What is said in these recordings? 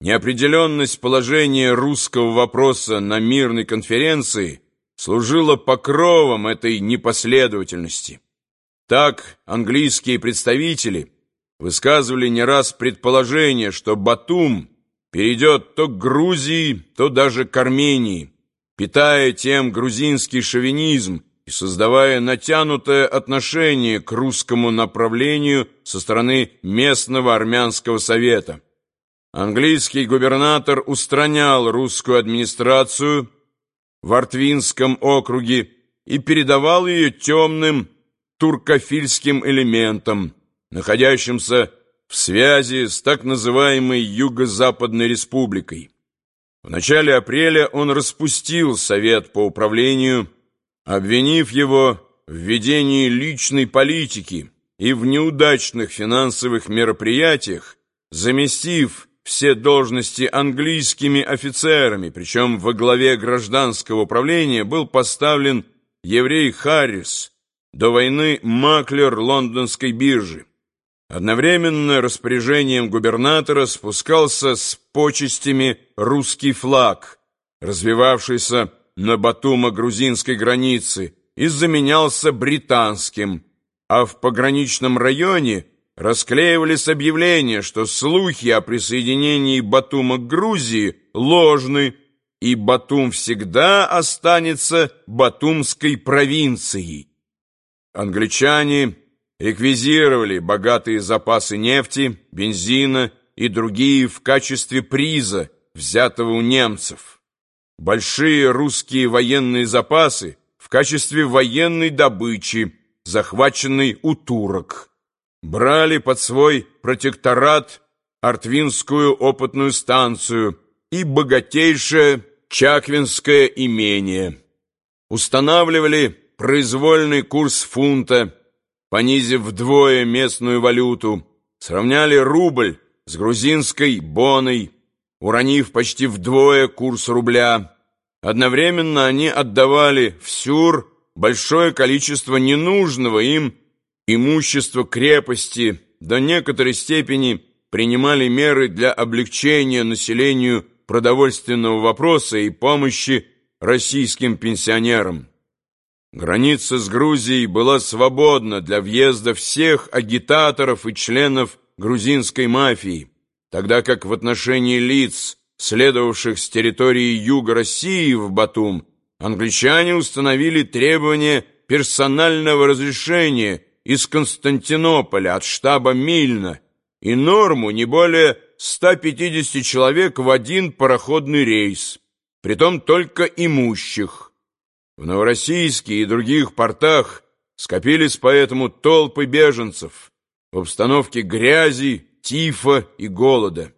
неопределенность положения русского вопроса на мирной конференции служила покровом этой непоследовательности. Так английские представители высказывали не раз предположение, что Батум перейдет то к Грузии, то даже к Армении, питая тем грузинский шовинизм и создавая натянутое отношение к русскому направлению со стороны местного армянского совета. Английский губернатор устранял русскую администрацию в Артвинском округе и передавал ее темным туркофильским элементам, находящимся в связи с так называемой Юго-Западной Республикой. В начале апреля он распустил Совет по управлению, обвинив его в ведении личной политики и в неудачных финансовых мероприятиях, заместив все должности английскими офицерами, причем во главе гражданского управления был поставлен еврей Харрис, до войны маклер лондонской биржи. Одновременно распоряжением губернатора спускался с почестями русский флаг, развивавшийся на Батума-грузинской границе, и заменялся британским, а в пограничном районе расклеивались объявления, что слухи о присоединении Батума к Грузии ложны, и Батум всегда останется Батумской провинцией. Англичане реквизировали богатые запасы нефти, бензина и другие в качестве приза, взятого у немцев. Большие русские военные запасы в качестве военной добычи, захваченной у турок. Брали под свой протекторат Артвинскую опытную станцию и богатейшее Чаквинское имение. Устанавливали произвольный курс фунта, понизив вдвое местную валюту, сравняли рубль с грузинской боной, уронив почти вдвое курс рубля. Одновременно они отдавали в Сюр большое количество ненужного им имущества крепости, до некоторой степени принимали меры для облегчения населению продовольственного вопроса и помощи российским пенсионерам. Граница с Грузией была свободна для въезда всех агитаторов и членов грузинской мафии, тогда как в отношении лиц, следовавших с территории юга России в Батум, англичане установили требование персонального разрешения из Константинополя от штаба Мильна и норму не более 150 человек в один пароходный рейс, притом только имущих. В Новороссийске и других портах скопились поэтому толпы беженцев в обстановке грязи, тифа и голода.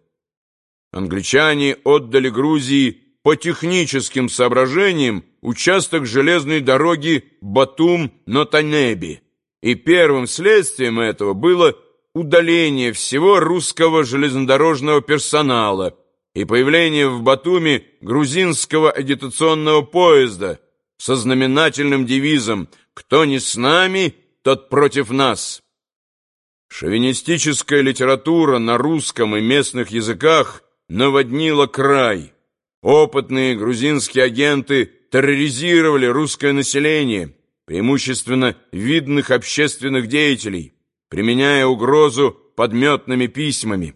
Англичане отдали Грузии по техническим соображениям участок железной дороги Батум-Нотанеби, и первым следствием этого было удаление всего русского железнодорожного персонала и появление в Батуми грузинского агитационного поезда – со знаменательным девизом «Кто не с нами, тот против нас». Шовинистическая литература на русском и местных языках наводнила край. Опытные грузинские агенты терроризировали русское население, преимущественно видных общественных деятелей, применяя угрозу подметными письмами.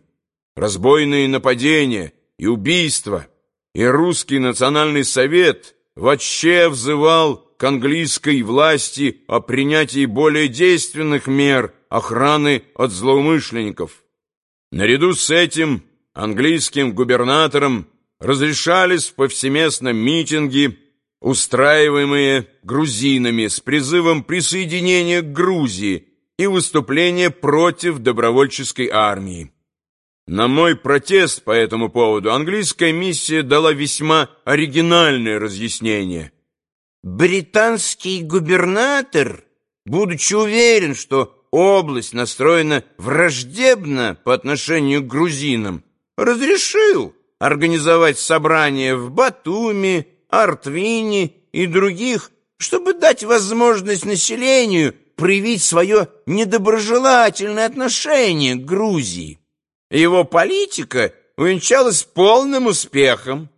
Разбойные нападения и убийства, и русский национальный совет – вообще взывал к английской власти о принятии более действенных мер охраны от злоумышленников. Наряду с этим английским губернаторам разрешались повсеместно митинги, устраиваемые грузинами с призывом присоединения к Грузии и выступления против добровольческой армии. На мой протест по этому поводу английская миссия дала весьма оригинальное разъяснение. Британский губернатор, будучи уверен, что область настроена враждебно по отношению к грузинам, разрешил организовать собрания в Батуми, Артвине и других, чтобы дать возможность населению проявить свое недоброжелательное отношение к Грузии. Его политика увенчалась полным успехом.